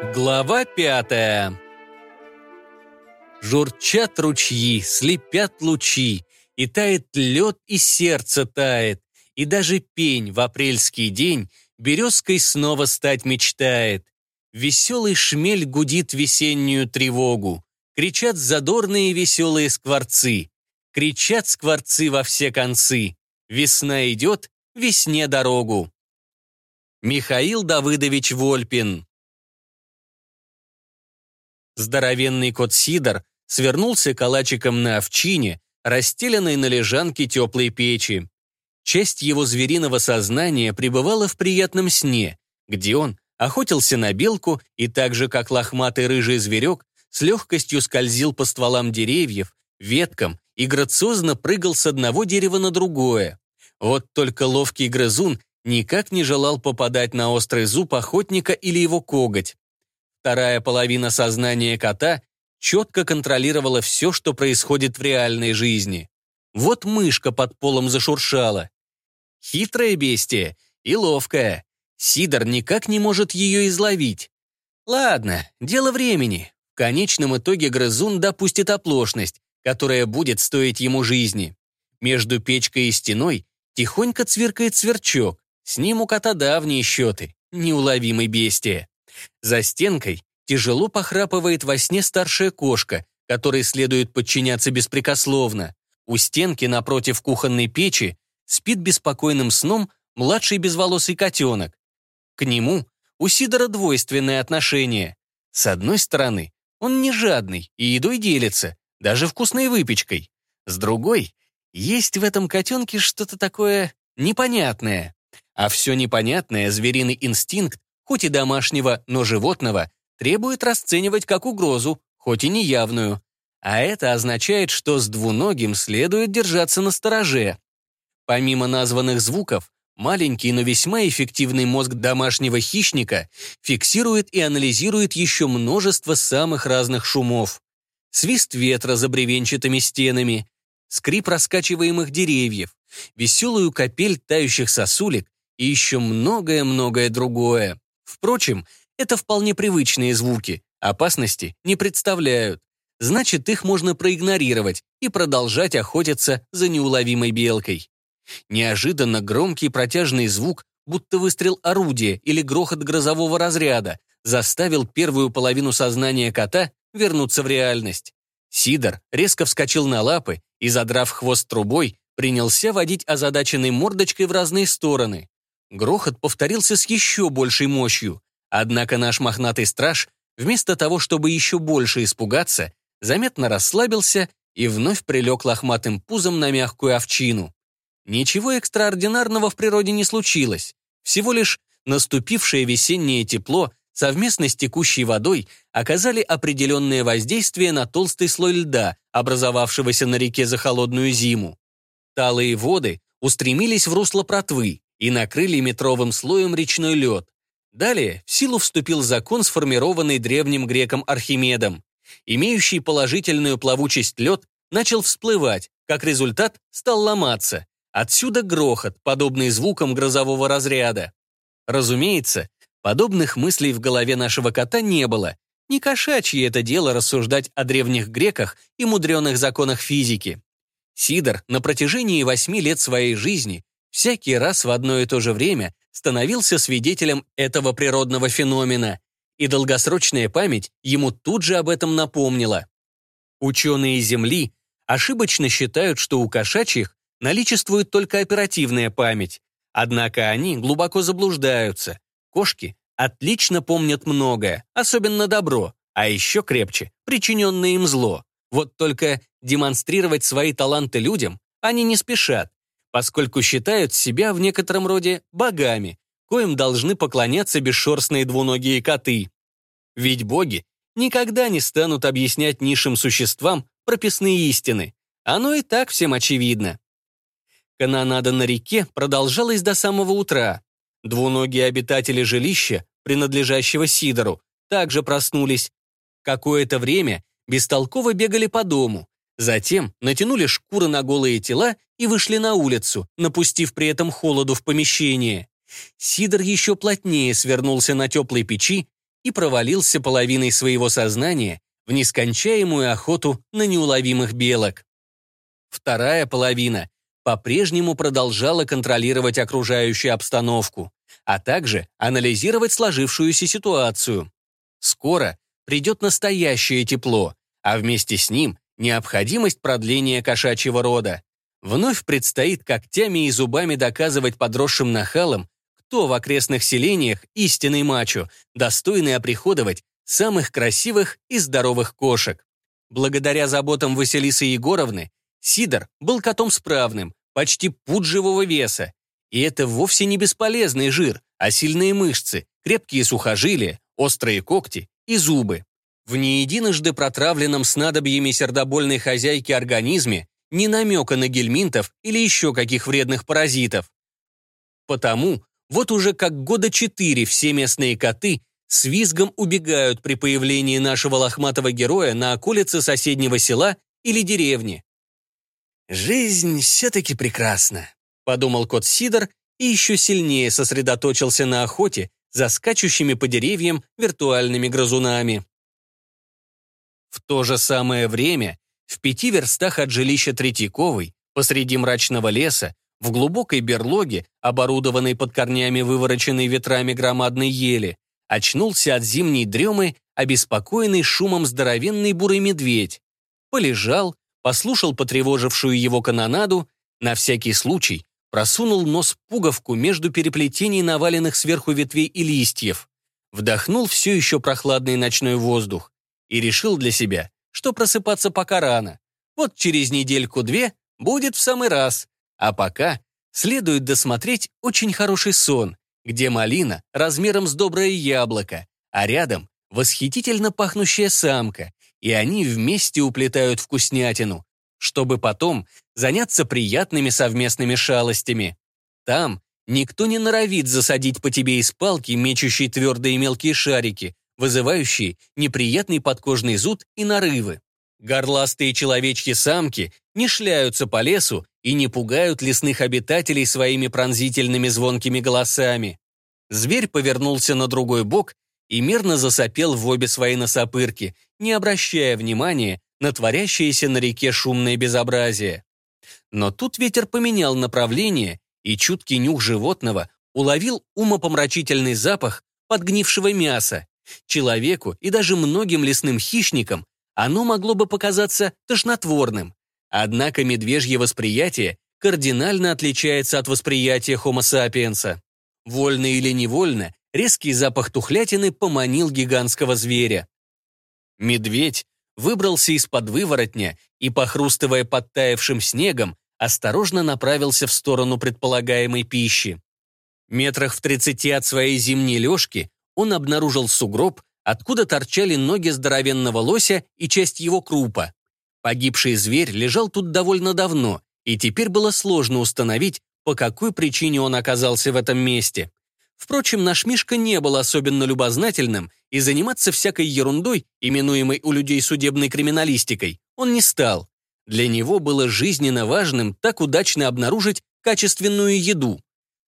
Глава пятая Журчат ручьи, слепят лучи, И тает лед, и сердце тает, И даже пень в апрельский день Березкой снова стать мечтает. Веселый шмель гудит весеннюю тревогу, Кричат задорные веселые скворцы, Кричат скворцы во все концы. Весна идет, весне дорогу. Михаил Давыдович Вольпин Здоровенный кот Сидор свернулся калачиком на овчине, расстеленной на лежанке теплой печи. Часть его звериного сознания пребывала в приятном сне, где он охотился на белку и так же, как лохматый рыжий зверек, с легкостью скользил по стволам деревьев, веткам и грациозно прыгал с одного дерева на другое. Вот только ловкий грызун никак не желал попадать на острый зуб охотника или его коготь. Вторая половина сознания кота четко контролировала все, что происходит в реальной жизни. Вот мышка под полом зашуршала. Хитрое бестие и ловкое. Сидор никак не может ее изловить. Ладно, дело времени. В конечном итоге грызун допустит оплошность, которая будет стоить ему жизни. Между печкой и стеной тихонько цвиркает сверчок. С ним у кота давние счеты. Неуловимый бестия. За стенкой тяжело похрапывает во сне старшая кошка, которой следует подчиняться беспрекословно. У стенки напротив кухонной печи спит беспокойным сном младший безволосый котенок. К нему у Сидора двойственное отношение. С одной стороны, он не жадный и едой делится, даже вкусной выпечкой. С другой, есть в этом котенке что-то такое непонятное. А все непонятное звериный инстинкт хоть и домашнего, но животного, требует расценивать как угрозу, хоть и неявную. А это означает, что с двуногим следует держаться на стороже. Помимо названных звуков, маленький, но весьма эффективный мозг домашнего хищника фиксирует и анализирует еще множество самых разных шумов. Свист ветра за бревенчатыми стенами, скрип раскачиваемых деревьев, веселую капель тающих сосулек и еще многое-многое другое. Впрочем, это вполне привычные звуки, опасности не представляют. Значит, их можно проигнорировать и продолжать охотиться за неуловимой белкой. Неожиданно громкий протяжный звук, будто выстрел орудия или грохот грозового разряда, заставил первую половину сознания кота вернуться в реальность. Сидор резко вскочил на лапы и, задрав хвост трубой, принялся водить озадаченной мордочкой в разные стороны. Грохот повторился с еще большей мощью. Однако наш мохнатый страж, вместо того, чтобы еще больше испугаться, заметно расслабился и вновь прилег лохматым пузом на мягкую овчину. Ничего экстраординарного в природе не случилось. Всего лишь наступившее весеннее тепло совместно с текущей водой оказали определенное воздействие на толстый слой льда, образовавшегося на реке за холодную зиму. Талые воды устремились в русло протвы, и накрыли метровым слоем речной лед. Далее в силу вступил закон, сформированный древним греком Архимедом. Имеющий положительную плавучесть лед начал всплывать, как результат стал ломаться. Отсюда грохот, подобный звукам грозового разряда. Разумеется, подобных мыслей в голове нашего кота не было. Не кошачье это дело рассуждать о древних греках и мудреных законах физики. Сидор на протяжении восьми лет своей жизни всякий раз в одно и то же время становился свидетелем этого природного феномена, и долгосрочная память ему тут же об этом напомнила. Ученые Земли ошибочно считают, что у кошачьих наличествует только оперативная память, однако они глубоко заблуждаются. Кошки отлично помнят многое, особенно добро, а еще крепче – причиненное им зло. Вот только демонстрировать свои таланты людям они не спешат, поскольку считают себя в некотором роде богами, коим должны поклоняться бесшерстные двуногие коты. Ведь боги никогда не станут объяснять низшим существам прописные истины. Оно и так всем очевидно. Канонада на реке продолжалась до самого утра. Двуногие обитатели жилища, принадлежащего Сидору, также проснулись. Какое-то время бестолково бегали по дому, Затем натянули шкуры на голые тела и вышли на улицу, напустив при этом холоду в помещение. Сидор еще плотнее свернулся на теплой печи и провалился половиной своего сознания в нескончаемую охоту на неуловимых белок. Вторая половина по-прежнему продолжала контролировать окружающую обстановку, а также анализировать сложившуюся ситуацию. Скоро придет настоящее тепло, а вместе с ним необходимость продления кошачьего рода. Вновь предстоит когтями и зубами доказывать подросшим нахалам, кто в окрестных селениях истинный мачо, достойный оприходовать самых красивых и здоровых кошек. Благодаря заботам Василисы Егоровны, Сидор был котом справным, почти пуд живого веса. И это вовсе не бесполезный жир, а сильные мышцы, крепкие сухожилия, острые когти и зубы. В не единожды протравленном снадобьями сердобольной хозяйки организме ни намека на гельминтов или еще каких вредных паразитов. Потому вот уже как года четыре все местные коты с визгом убегают при появлении нашего лохматого героя на околице соседнего села или деревни. «Жизнь все-таки прекрасна», — подумал кот Сидор и еще сильнее сосредоточился на охоте за скачущими по деревьям виртуальными грызунами. В то же самое время в пяти верстах от жилища Третьяковой, посреди мрачного леса, в глубокой берлоге, оборудованной под корнями вывороченной ветрами громадной ели, очнулся от зимней дремы, обеспокоенный шумом здоровенный бурый медведь. Полежал, послушал потревожившую его канонаду, на всякий случай просунул нос пуговку между переплетений наваленных сверху ветвей и листьев, вдохнул все еще прохладный ночной воздух и решил для себя, что просыпаться пока рано. Вот через недельку-две будет в самый раз. А пока следует досмотреть очень хороший сон, где малина размером с доброе яблоко, а рядом восхитительно пахнущая самка, и они вместе уплетают вкуснятину, чтобы потом заняться приятными совместными шалостями. Там никто не норовит засадить по тебе из палки мечущие твердые мелкие шарики, вызывающие неприятный подкожный зуд и нарывы. Горластые человечьи самки не шляются по лесу и не пугают лесных обитателей своими пронзительными звонкими голосами. Зверь повернулся на другой бок и мирно засопел в обе свои носопырки, не обращая внимания на творящееся на реке шумное безобразие. Но тут ветер поменял направление, и чуткий нюх животного уловил умопомрачительный запах подгнившего мяса, Человеку и даже многим лесным хищникам оно могло бы показаться тошнотворным. Однако медвежье восприятие кардинально отличается от восприятия Homo sapiens. Вольно или невольно, резкий запах тухлятины поманил гигантского зверя. Медведь выбрался из-под выворотня и, похрустывая подтаявшим снегом, осторожно направился в сторону предполагаемой пищи. Метрах в тридцати от своей зимней лёжки он обнаружил сугроб, откуда торчали ноги здоровенного лося и часть его крупа. Погибший зверь лежал тут довольно давно, и теперь было сложно установить, по какой причине он оказался в этом месте. Впрочем, наш Мишка не был особенно любознательным, и заниматься всякой ерундой, именуемой у людей судебной криминалистикой, он не стал. Для него было жизненно важным так удачно обнаружить качественную еду.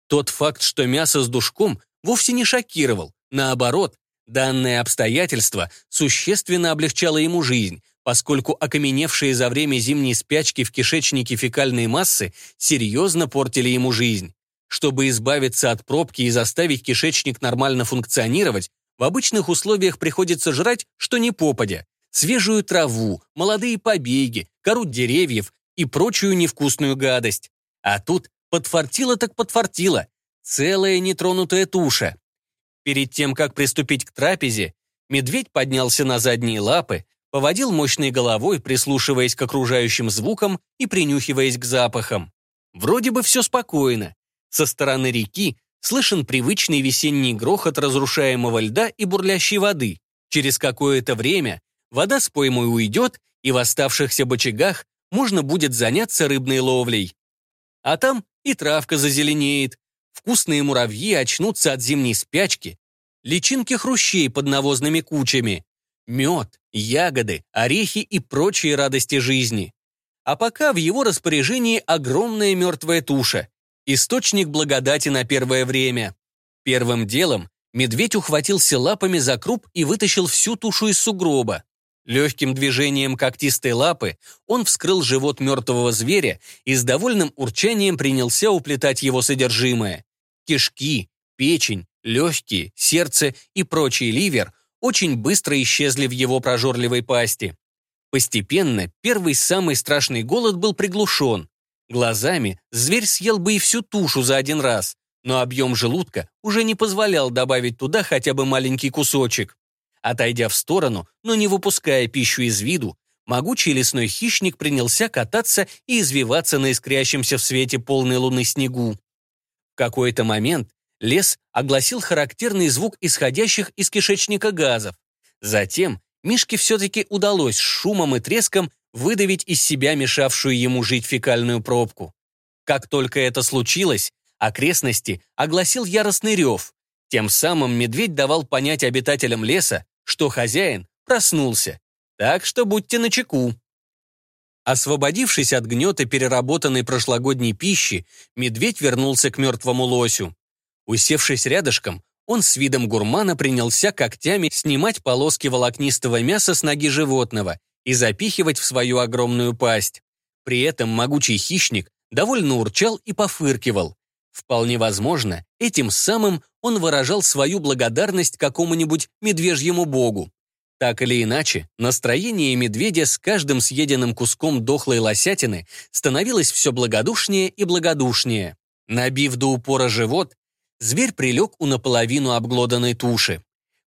Тот факт, что мясо с душком, вовсе не шокировал, Наоборот, данное обстоятельство существенно облегчало ему жизнь, поскольку окаменевшие за время зимней спячки в кишечнике фекальные массы серьезно портили ему жизнь. Чтобы избавиться от пробки и заставить кишечник нормально функционировать, в обычных условиях приходится жрать, что не попадя. Свежую траву, молодые побеги, кору деревьев и прочую невкусную гадость. А тут подфартило так подфартило. Целая нетронутая туша. Перед тем, как приступить к трапезе, медведь поднялся на задние лапы, поводил мощной головой, прислушиваясь к окружающим звукам и принюхиваясь к запахам. Вроде бы все спокойно. Со стороны реки слышен привычный весенний грохот разрушаемого льда и бурлящей воды. Через какое-то время вода с поймой уйдет, и в оставшихся бочагах можно будет заняться рыбной ловлей. А там и травка зазеленеет, Вкусные муравьи очнутся от зимней спячки, личинки хрущей под навозными кучами, мед, ягоды, орехи и прочие радости жизни. А пока в его распоряжении огромная мертвая туша, источник благодати на первое время. Первым делом медведь ухватился лапами за круп и вытащил всю тушу из сугроба. Легким движением когтистой лапы он вскрыл живот мертвого зверя и с довольным урчанием принялся уплетать его содержимое. Кишки, печень, легкие, сердце и прочий ливер очень быстро исчезли в его прожорливой пасти. Постепенно первый самый страшный голод был приглушен. Глазами зверь съел бы и всю тушу за один раз, но объем желудка уже не позволял добавить туда хотя бы маленький кусочек. Отойдя в сторону, но не выпуская пищу из виду, могучий лесной хищник принялся кататься и извиваться на искрящемся в свете полной луны снегу. Какой-то момент лес огласил характерный звук исходящих из кишечника газов. Затем Мишке все-таки удалось шумом и треском выдавить из себя мешавшую ему жить фекальную пробку. Как только это случилось, окрестности огласил яростный рев. Тем самым медведь давал понять обитателям леса, что хозяин проснулся. Так что будьте начеку. Освободившись от гнета переработанной прошлогодней пищи, медведь вернулся к мертвому лосю. Усевшись рядышком, он с видом гурмана принялся когтями снимать полоски волокнистого мяса с ноги животного и запихивать в свою огромную пасть. При этом могучий хищник довольно урчал и пофыркивал. Вполне возможно, этим самым он выражал свою благодарность какому-нибудь медвежьему богу. Так или иначе, настроение медведя с каждым съеденным куском дохлой лосятины становилось все благодушнее и благодушнее. Набив до упора живот, зверь прилег у наполовину обглоданной туши.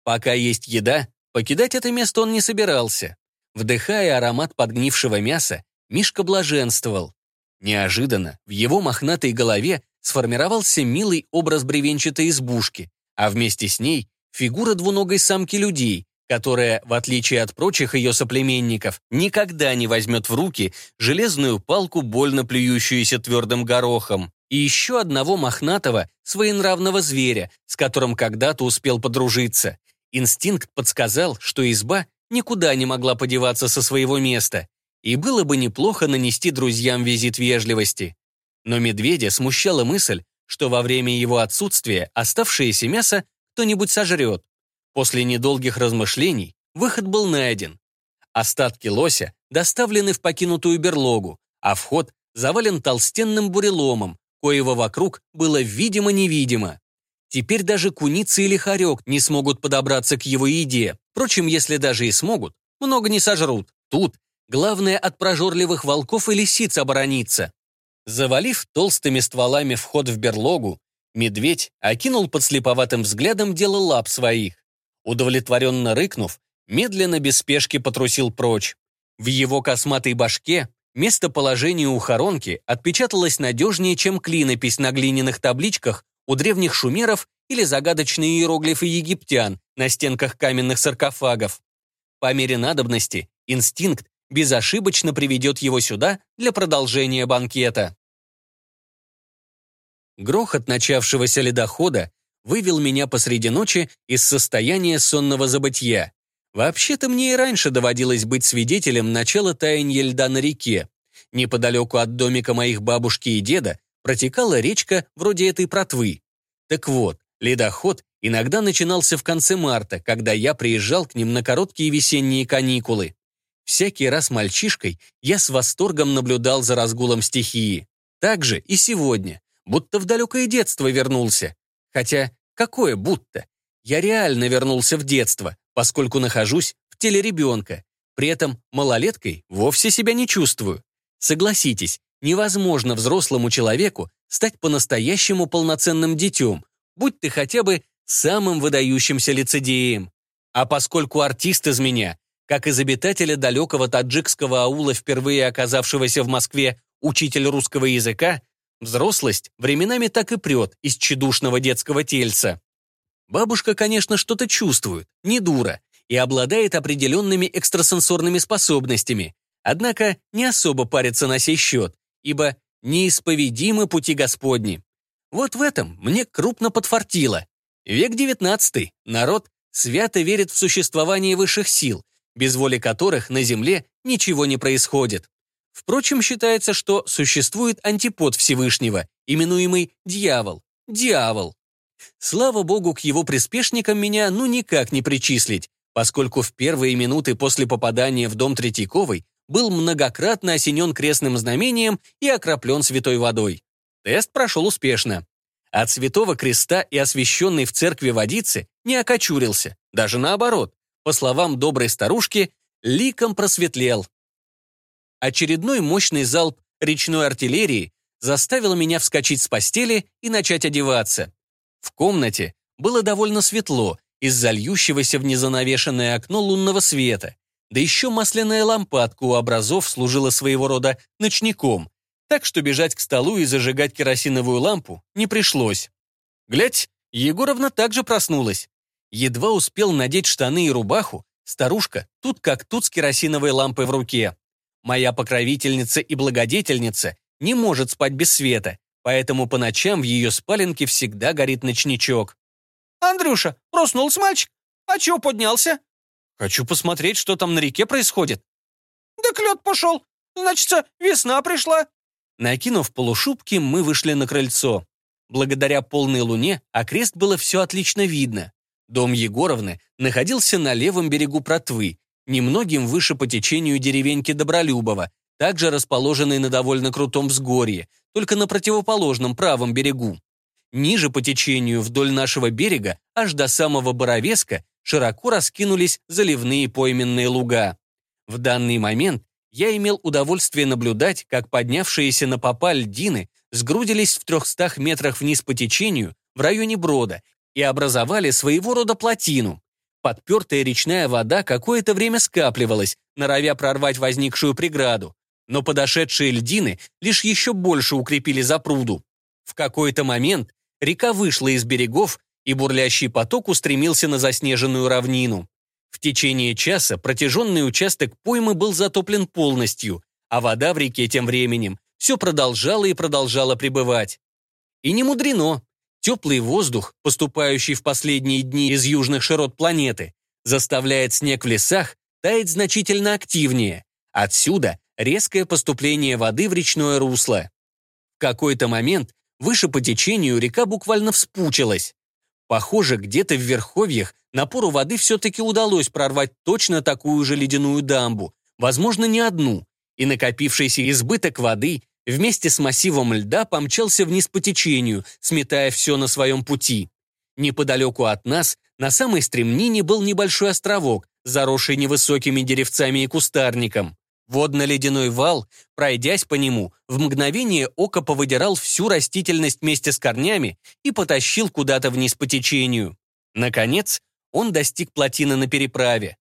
Пока есть еда, покидать это место он не собирался. Вдыхая аромат подгнившего мяса, Мишка блаженствовал. Неожиданно в его мохнатой голове сформировался милый образ бревенчатой избушки, а вместе с ней фигура двуногой самки людей, которая, в отличие от прочих ее соплеменников, никогда не возьмет в руки железную палку, больно плюющуюся твердым горохом и еще одного мохнатого, своенравного зверя, с которым когда-то успел подружиться. Инстинкт подсказал, что изба никуда не могла подеваться со своего места, и было бы неплохо нанести друзьям визит вежливости. Но медведя смущала мысль, что во время его отсутствия оставшееся мясо кто-нибудь сожрет. После недолгих размышлений выход был найден. Остатки лося доставлены в покинутую берлогу, а вход завален толстенным буреломом, коего вокруг было видимо-невидимо. Теперь даже куница или хорек не смогут подобраться к его еде. Впрочем, если даже и смогут, много не сожрут. Тут главное от прожорливых волков и лисиц оборониться. Завалив толстыми стволами вход в берлогу, медведь окинул подслеповатым взглядом дело лап своих. Удовлетворенно рыкнув, медленно без спешки потрусил прочь. В его косматой башке Местоположение у хоронки отпечаталось надежнее, чем клинопись на глиняных табличках у древних шумеров или загадочные иероглифы египтян на стенках каменных саркофагов. По мере надобности инстинкт безошибочно приведет его сюда для продолжения банкета. Грохот начавшегося ледохода вывел меня посреди ночи из состояния сонного забытья. Вообще-то мне и раньше доводилось быть свидетелем начала таяния льда на реке. Неподалеку от домика моих бабушки и деда протекала речка вроде этой протвы. Так вот, ледоход иногда начинался в конце марта, когда я приезжал к ним на короткие весенние каникулы. Всякий раз мальчишкой я с восторгом наблюдал за разгулом стихии. Так же и сегодня, будто в далекое детство вернулся. Хотя, какое будто? Я реально вернулся в детство, поскольку нахожусь в теле ребенка. При этом малолеткой вовсе себя не чувствую. Согласитесь, невозможно взрослому человеку стать по-настоящему полноценным детем, будь ты хотя бы самым выдающимся лицедеем. А поскольку артист из меня, как из обитателя далекого таджикского аула, впервые оказавшегося в Москве учитель русского языка, взрослость временами так и прет из тщедушного детского тельца. Бабушка, конечно, что-то чувствует, не дура, и обладает определенными экстрасенсорными способностями, однако не особо парится на сей счет, ибо неисповедимы пути Господни. Вот в этом мне крупно подфартило. Век девятнадцатый, народ свято верит в существование высших сил, без воли которых на Земле ничего не происходит. Впрочем, считается, что существует антипод Всевышнего, именуемый дьявол. Дьявол. Слава богу, к его приспешникам меня ну никак не причислить, поскольку в первые минуты после попадания в дом Третьяковой был многократно осенен крестным знамением и окроплен святой водой. Тест прошел успешно. От святого креста и освященной в церкви водицы не окочурился, даже наоборот. По словам доброй старушки, ликом просветлел. Очередной мощный залп речной артиллерии заставил меня вскочить с постели и начать одеваться. В комнате было довольно светло из-за льющегося в незанавешенное окно лунного света, да еще масляная лампадка у образов служила своего рода ночником, так что бежать к столу и зажигать керосиновую лампу не пришлось. Глядь, Егоровна также проснулась. Едва успел надеть штаны и рубаху, старушка тут как тут с керосиновой лампой в руке. Моя покровительница и благодетельница не может спать без света, поэтому по ночам в ее спаленке всегда горит ночничок. «Андрюша, проснулся мальчик? А чего поднялся?» «Хочу посмотреть, что там на реке происходит». «Да лед пошел. Значится, весна пришла». Накинув полушубки, мы вышли на крыльцо. Благодаря полной луне окрест было все отлично видно. Дом Егоровны находился на левом берегу Протвы, немногим выше по течению деревеньки Добролюбова, также расположенной на довольно крутом взгорье, только на противоположном правом берегу. Ниже по течению вдоль нашего берега, аж до самого Боровеска, широко раскинулись заливные пойменные луга. В данный момент я имел удовольствие наблюдать, как поднявшиеся на попа льдины сгрудились в трехстах метрах вниз по течению в районе Брода и образовали своего рода плотину. Подпертая речная вода какое-то время скапливалась, норовя прорвать возникшую преграду, но подошедшие льдины лишь еще больше укрепили запруду. В какой-то момент река вышла из берегов, и бурлящий поток устремился на заснеженную равнину. В течение часа протяженный участок поймы был затоплен полностью, а вода в реке тем временем все продолжала и продолжала пребывать. И не мудрено. Теплый воздух, поступающий в последние дни из южных широт планеты, заставляет снег в лесах таять значительно активнее. Отсюда резкое поступление воды в речное русло. В какой-то момент выше по течению река буквально вспучилась. Похоже, где-то в верховьях напору воды все-таки удалось прорвать точно такую же ледяную дамбу, возможно, не одну, и накопившийся избыток воды вместе с массивом льда помчался вниз по течению, сметая все на своем пути. Неподалеку от нас, на самой стремнине, был небольшой островок, заросший невысокими деревцами и кустарником. Водно-ледяной вал, пройдясь по нему, в мгновение ока повыдирал всю растительность вместе с корнями и потащил куда-то вниз по течению. Наконец, он достиг плотины на переправе.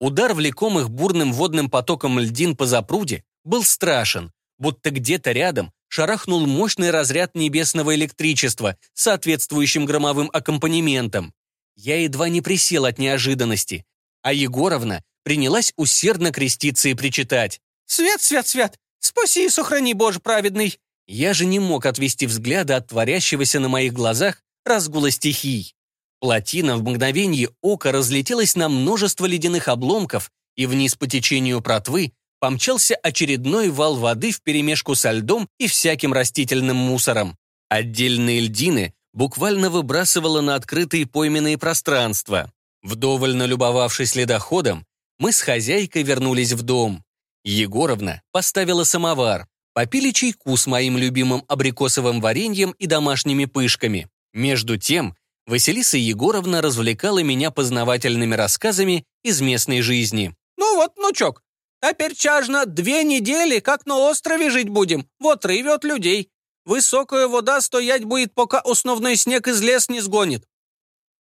Удар влекомых бурным водным потоком льдин по запруде был страшен, будто где-то рядом шарахнул мощный разряд небесного электричества с соответствующим громовым аккомпанементом. Я едва не присел от неожиданности, а Егоровна принялась усердно креститься и причитать. «Свет, свет, свет! Спаси и сохрани, Боже праведный!» Я же не мог отвести взгляда от творящегося на моих глазах разгула стихий. Плотина в мгновение ока разлетелась на множество ледяных обломков, и вниз по течению протвы помчался очередной вал воды вперемешку со льдом и всяким растительным мусором. Отдельные льдины буквально выбрасывало на открытые пойменные пространства. Вдоволь налюбовавшись ледоходом, мы с хозяйкой вернулись в дом. Егоровна поставила самовар. Попили чайку с моим любимым абрикосовым вареньем и домашними пышками. Между тем, Василиса Егоровна развлекала меня познавательными рассказами из местной жизни. «Ну вот, внучок, теперь чажно две недели, как на острове жить будем. Вот рывет людей. Высокая вода стоять будет, пока основной снег из лес не сгонит.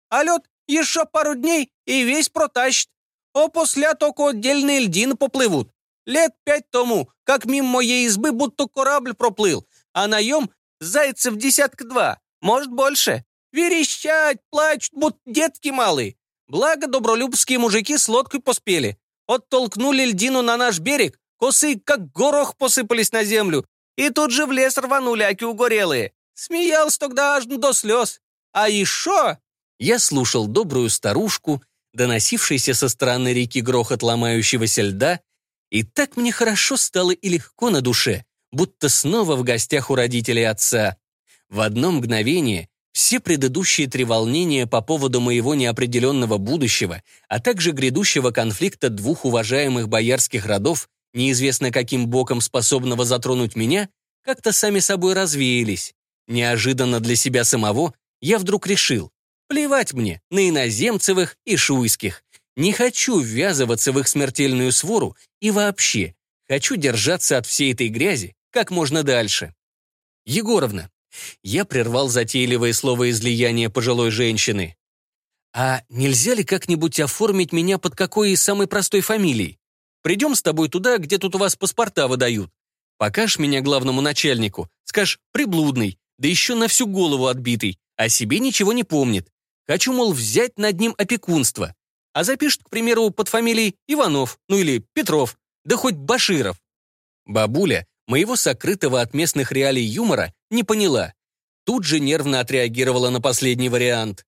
А лед еще пару дней и весь протащит а после только отдельные льдины поплывут. Лет пять тому, как мимо моей избы будто корабль проплыл, а наем зайцев десятка два, может больше. Верещать, плачут, будто детки малые. Благо добролюбские мужики с лодкой поспели. Оттолкнули льдину на наш берег, косы как горох посыпались на землю, и тут же в лес рванули, аки угорелые. Смеялся тогда аж до слез. А еще... Я слушал добрую старушку, доносившийся со стороны реки грохот ломающегося льда, и так мне хорошо стало и легко на душе, будто снова в гостях у родителей отца. В одно мгновение Все предыдущие три волнения по поводу моего неопределенного будущего, а также грядущего конфликта двух уважаемых боярских родов, неизвестно каким боком способного затронуть меня, как-то сами собой развеялись. Неожиданно для себя самого я вдруг решил, плевать мне на иноземцевых и шуйских. Не хочу ввязываться в их смертельную свору и вообще хочу держаться от всей этой грязи как можно дальше. Егоровна, я прервал затейливое слово излияния пожилой женщины. «А нельзя ли как-нибудь оформить меня под какой из самой простой фамилией? Придем с тобой туда, где тут у вас паспорта выдают. Покажешь меня главному начальнику, скажешь «приблудный», да еще на всю голову отбитый, о себе ничего не помнит. Хочу, мол, взять над ним опекунство. А запишет, к примеру, под фамилией Иванов, ну или Петров, да хоть Баширов». Бабуля моего сокрытого от местных реалий юмора не поняла. Тут же нервно отреагировала на последний вариант.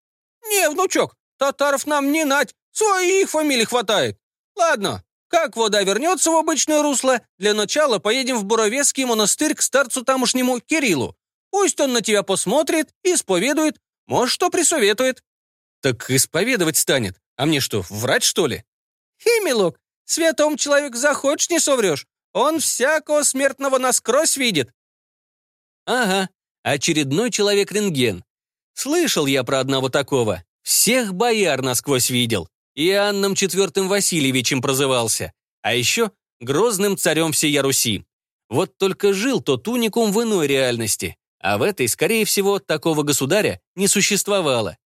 «Не, внучок, татаров нам не нать, своих фамилий хватает. Ладно, как вода вернется в обычное русло, для начала поедем в Буровецкий монастырь к старцу тамошнему Кириллу. Пусть он на тебя посмотрит, исповедует, может, что присоветует». «Так исповедовать станет. А мне что, врать, что ли?» «Хи, милок, святом человек захочешь, не соврешь. Он всякого смертного насквозь видит». «Ага, очередной человек-рентген. Слышал я про одного такого. Всех бояр насквозь видел. И Анном IV Васильевичем прозывался. А еще грозным царем всея Руси. Вот только жил тот уникум в иной реальности. А в этой, скорее всего, такого государя не существовало.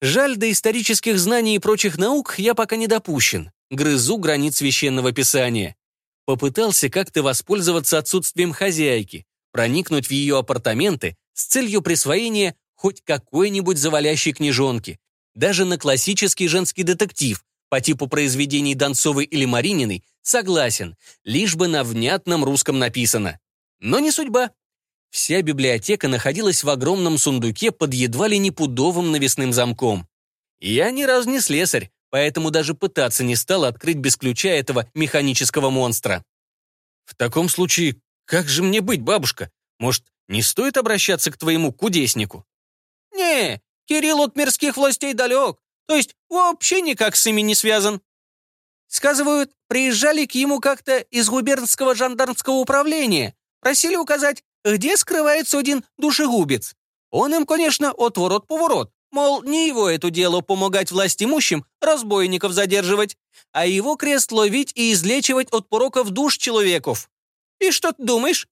Жаль, до исторических знаний и прочих наук я пока не допущен. Грызу границ священного писания. Попытался как-то воспользоваться отсутствием хозяйки, проникнуть в ее апартаменты с целью присвоения хоть какой-нибудь завалящей книжонки, даже на классический женский детектив по типу произведений Донцовой или Марининой согласен, лишь бы на внятном русском написано. Но не судьба. Вся библиотека находилась в огромном сундуке под едва ли не пудовым навесным замком. Я ни разу не слесарь, поэтому даже пытаться не стал открыть без ключа этого механического монстра. В таком случае, как же мне быть, бабушка? Может, не стоит обращаться к твоему кудеснику? Не, Кирилл от мирских властей далек, то есть вообще никак с ими не связан. Сказывают, приезжали к ему как-то из губернского жандармского управления, просили указать, где скрывается один душегубец. Он им, конечно, отворот-поворот, Мол, не его это дело помогать власть имущим, разбойников задерживать, а его крест ловить и излечивать от пороков душ человеков. И что ты думаешь?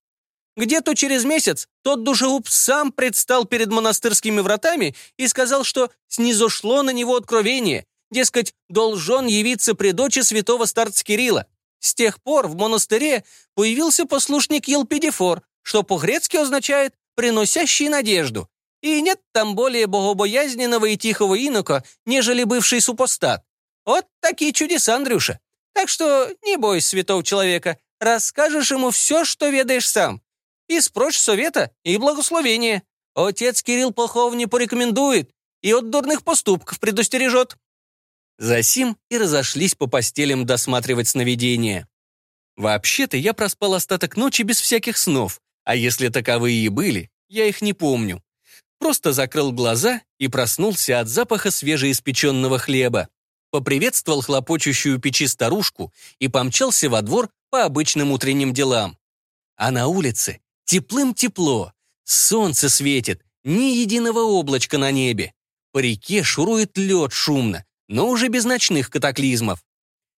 Где-то через месяц тот душегуб сам предстал перед монастырскими вратами и сказал, что снизошло на него откровение, дескать, должен явиться при дочи святого старца Кирилла. С тех пор в монастыре появился послушник Елпидифор, что по-грецки означает «приносящий надежду», и нет там более богобоязненного и тихого инока, нежели бывший супостат. Вот такие чудеса, Андрюша. Так что не бойся святого человека, расскажешь ему все, что ведаешь сам. И спрочь совета и благословения. Отец Кирилл плохого не порекомендует и от дурных поступков предостережет». Засим и разошлись по постелям досматривать сновидения. Вообще-то я проспал остаток ночи без всяких снов, а если таковые и были, я их не помню. Просто закрыл глаза и проснулся от запаха свежеиспеченного хлеба. Поприветствовал хлопочущую печи старушку и помчался во двор по обычным утренним делам. А на улице теплым тепло, солнце светит, ни единого облачка на небе. По реке шурует лед шумно, но уже без ночных катаклизмов.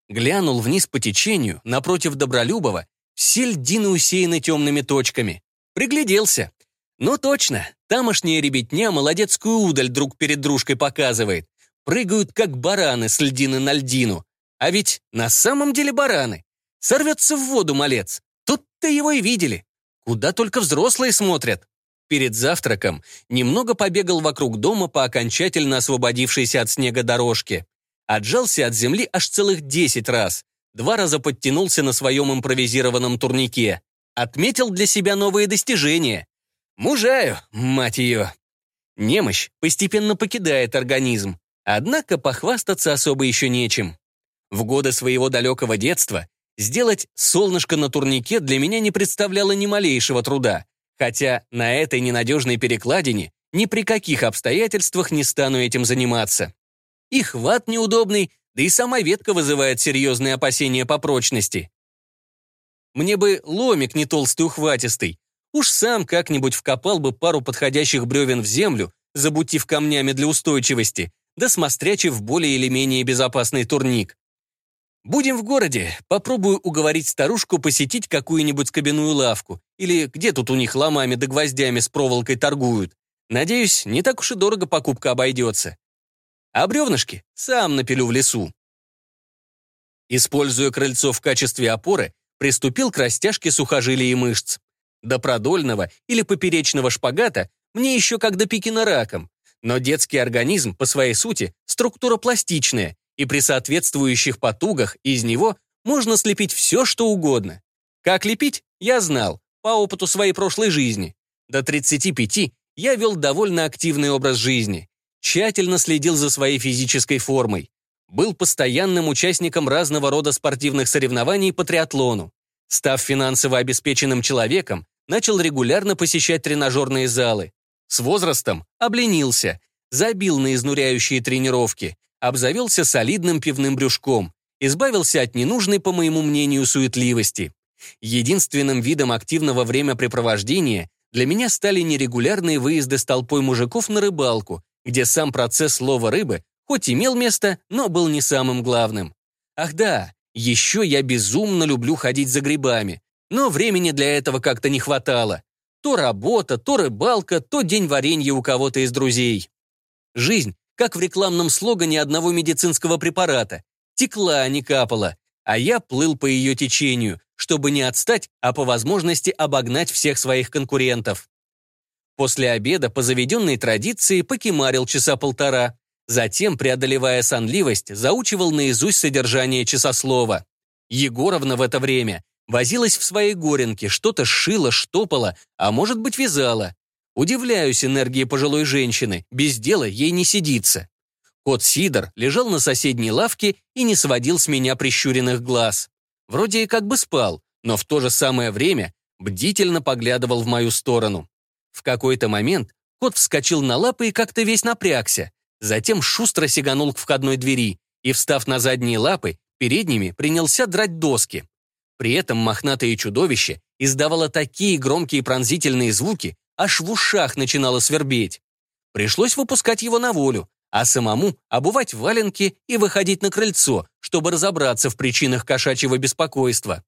Глянул вниз по течению, напротив Добролюбова, все льдины усеяны темными точками. Пригляделся. Ну точно, тамошняя ребятня молодецкую удаль друг перед дружкой показывает. Прыгают, как бараны с льдины на льдину. А ведь на самом деле бараны. Сорвется в воду малец. Тут-то его и видели. Куда только взрослые смотрят. Перед завтраком немного побегал вокруг дома по окончательно освободившейся от снега дорожке. Отжался от земли аж целых десять раз. Два раза подтянулся на своем импровизированном турнике. Отметил для себя новые достижения. Мужаю, мать ее. Немощь постепенно покидает организм, однако похвастаться особо еще нечем. В годы своего далекого детства сделать солнышко на турнике для меня не представляло ни малейшего труда, хотя на этой ненадежной перекладине Ни при каких обстоятельствах не стану этим заниматься. И хват неудобный, да и сама ветка вызывает серьезные опасения по прочности. Мне бы ломик не толстый ухватистый. Уж сам как-нибудь вкопал бы пару подходящих бревен в землю, забутив камнями для устойчивости, да смострячив более или менее безопасный турник. Будем в городе, попробую уговорить старушку посетить какую-нибудь скобяную лавку, или где тут у них ломами да гвоздями с проволокой торгуют. Надеюсь, не так уж и дорого покупка обойдется. А бревнышки сам напилю в лесу. Используя крыльцо в качестве опоры, приступил к растяжке сухожилий и мышц. До продольного или поперечного шпагата мне еще как до пикина раком, но детский организм по своей сути структура пластичная, и при соответствующих потугах из него можно слепить все, что угодно. Как лепить, я знал, по опыту своей прошлой жизни. До 35 я вел довольно активный образ жизни, тщательно следил за своей физической формой, был постоянным участником разного рода спортивных соревнований по триатлону. Став финансово обеспеченным человеком, начал регулярно посещать тренажерные залы. С возрастом обленился, забил на изнуряющие тренировки, обзавелся солидным пивным брюшком, избавился от ненужной, по моему мнению, суетливости. Единственным видом активного времяпрепровождения для меня стали нерегулярные выезды с толпой мужиков на рыбалку, где сам процесс лова рыбы хоть имел место, но был не самым главным. Ах да, еще я безумно люблю ходить за грибами, но времени для этого как-то не хватало. То работа, то рыбалка, то день варенья у кого-то из друзей. Жизнь, как в рекламном слогане одного медицинского препарата. Текла, а не капала, а я плыл по ее течению, чтобы не отстать, а по возможности обогнать всех своих конкурентов. После обеда по заведенной традиции покемарил часа полтора. Затем, преодолевая сонливость, заучивал наизусть содержание часослова. Егоровна в это время возилась в своей горенке, что-то шила, штопала, а может быть вязала. Удивляюсь энергии пожилой женщины, без дела ей не сидится. Кот Сидор лежал на соседней лавке и не сводил с меня прищуренных глаз. Вроде и как бы спал, но в то же самое время бдительно поглядывал в мою сторону. В какой-то момент кот вскочил на лапы и как-то весь напрягся. Затем шустро сиганул к входной двери и, встав на задние лапы, передними принялся драть доски. При этом мохнатое чудовище издавало такие громкие пронзительные звуки, аж в ушах начинало свербеть. Пришлось выпускать его на волю, а самому обувать валенки и выходить на крыльцо, чтобы разобраться в причинах кошачьего беспокойства.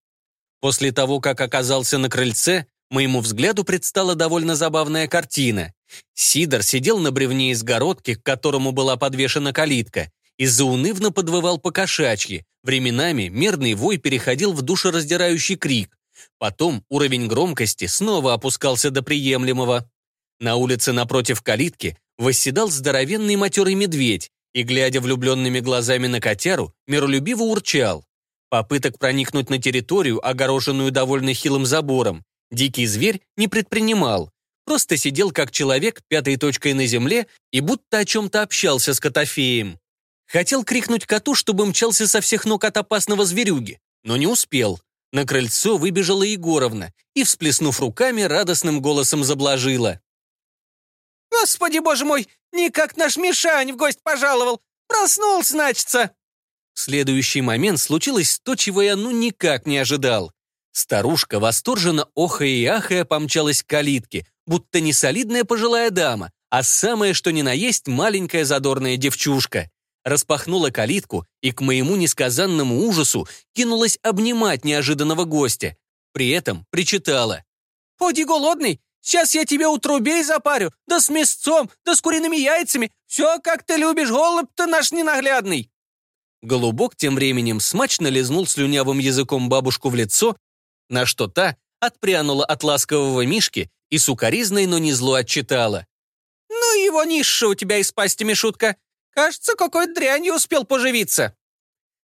После того, как оказался на крыльце, моему взгляду предстала довольно забавная картина. Сидор сидел на бревне из городки, к которому была подвешена калитка, и заунывно подвывал по кошачьи. Временами мерный вой переходил в душераздирающий крик. Потом уровень громкости снова опускался до приемлемого. На улице напротив калитки восседал здоровенный матерый медведь и, глядя влюбленными глазами на котяру, миролюбиво урчал. Попыток проникнуть на территорию, огороженную довольно хилым забором, дикий зверь не предпринимал, просто сидел как человек пятой точкой на земле и будто о чем-то общался с котофеем. Хотел крикнуть коту, чтобы мчался со всех ног от опасного зверюги, но не успел. На крыльцо выбежала Егоровна и, всплеснув руками, радостным голосом заблажила. «Господи, боже мой, никак наш Мишань в гость пожаловал! Проснулся, значится!» В следующий момент случилось то, чего я ну никак не ожидал. Старушка, восторженно охая и ахая, помчалась к калитке, будто не солидная пожилая дама, а самое что ни на есть маленькая задорная девчушка. Распахнула калитку и, к моему несказанному ужасу, кинулась обнимать неожиданного гостя. При этом причитала. «Поди голодный, Сейчас я тебе утрубей запарю, да с мясцом, да с куриными яйцами. Все, как ты любишь, голубь-то наш ненаглядный». Голубок тем временем смачно лизнул слюнявым языком бабушку в лицо, на что та отпрянула от ласкового мишки и сукоризной, но не зло отчитала. «Ну его низше у тебя из пасти, Мишутка. Кажется, какой дрянью успел поживиться».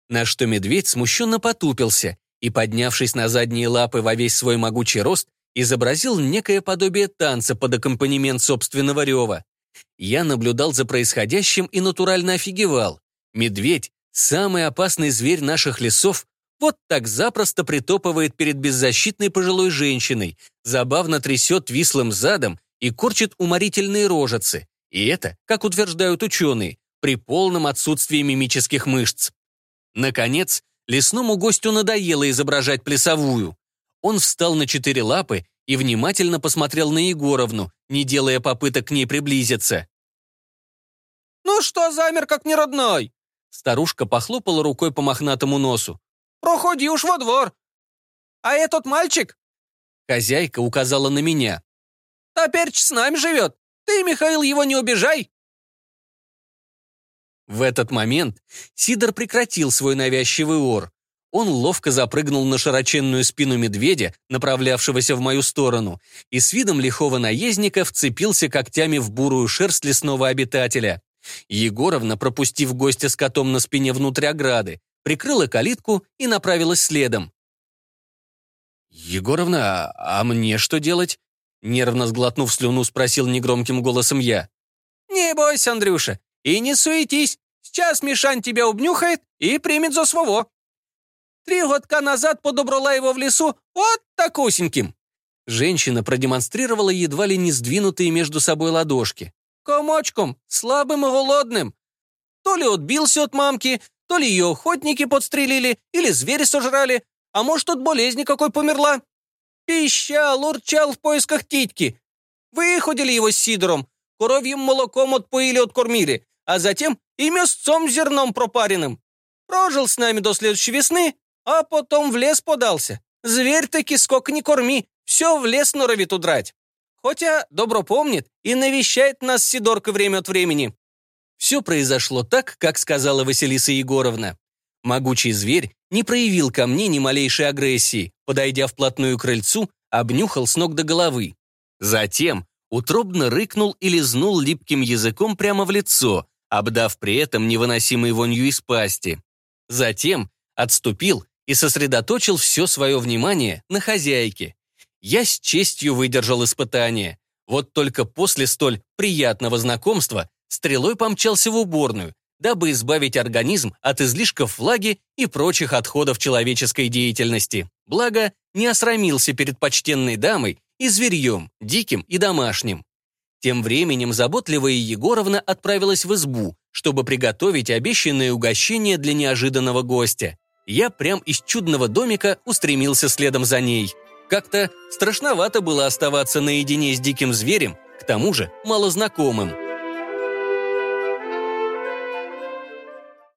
На что медведь смущенно потупился и, поднявшись на задние лапы во весь свой могучий рост, изобразил некое подобие танца под аккомпанемент собственного рева. Я наблюдал за происходящим и натурально офигевал. Медведь, самый опасный зверь наших лесов, вот так запросто притопывает перед беззащитной пожилой женщиной, забавно трясет вислым задом и корчит уморительные рожицы. И это, как утверждают ученые, при полном отсутствии мимических мышц. Наконец, лесному гостю надоело изображать плясовую. Он встал на четыре лапы и внимательно посмотрел на Егоровну, не делая попыток к ней приблизиться. «Ну что замер, как неродной?» Старушка похлопала рукой по мохнатому носу. «Проходи уж во двор. А этот мальчик?» Хозяйка указала на меня. «Теперь с нами живет. Ты, Михаил, его не убежай!» В этот момент Сидор прекратил свой навязчивый ор. Он ловко запрыгнул на широченную спину медведя, направлявшегося в мою сторону, и с видом лихого наездника вцепился когтями в бурую шерсть лесного обитателя. Егоровна, пропустив гостя с котом на спине внутрь ограды, прикрыла калитку и направилась следом. «Егоровна, а, мне что делать?» Нервно сглотнув слюну, спросил негромким голосом я. «Не бойся, Андрюша, и не суетись. Сейчас Мишань тебя обнюхает и примет за своего. Три годка назад подобрала его в лесу вот такусеньким». Женщина продемонстрировала едва ли не сдвинутые между собой ладошки. «Комочком, слабым и голодным. То ли отбился от мамки, то ли ее охотники подстрелили, или звери сожрали, а может, от болезни какой померла. Пищал, урчал в поисках титьки. Выходили его с сидором, коровьим молоком отпоили, откормили, а затем и мясцом зерном пропаренным. Прожил с нами до следующей весны, а потом в лес подался. Зверь таки сколько не корми, все в лес норовит удрать. Хотя добро помнит и навещает нас Сидорка время от времени. Все произошло так, как сказала Василиса Егоровна. Могучий зверь не проявил ко мне ни малейшей агрессии, подойдя вплотную к крыльцу, обнюхал с ног до головы. Затем утробно рыкнул и лизнул липким языком прямо в лицо, обдав при этом невыносимой вонью из пасти. Затем отступил и сосредоточил все свое внимание на хозяйке. Я с честью выдержал испытание. Вот только после столь приятного знакомства стрелой помчался в уборную, дабы избавить организм от излишков влаги и прочих отходов человеческой деятельности. Благо, не осрамился перед почтенной дамой и зверьем, диким и домашним. Тем временем заботливая Егоровна отправилась в избу, чтобы приготовить обещанное угощение для неожиданного гостя. Я прям из чудного домика устремился следом за ней. Как-то страшновато было оставаться наедине с диким зверем, к тому же малознакомым.